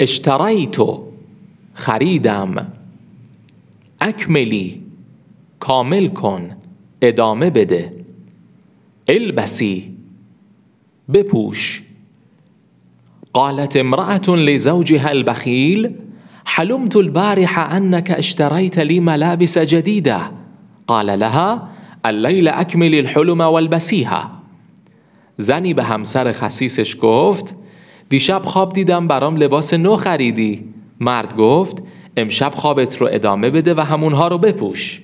اشتریتو خریدم. اکملی کامل کن ادامه بده. البسی بپوش. قالت امرأة لزوجها البخيل حلمت البارح أنك اشتريت لي ملابس جديدة قال لها الليل أكمل الحلم والبسيها زنی به همسر خسیسش گفت دیشب خواب دیدم برام لباس نو خریدی. مرد گفت امشب خوابت رو ادامه بده و همونها رو بپوش.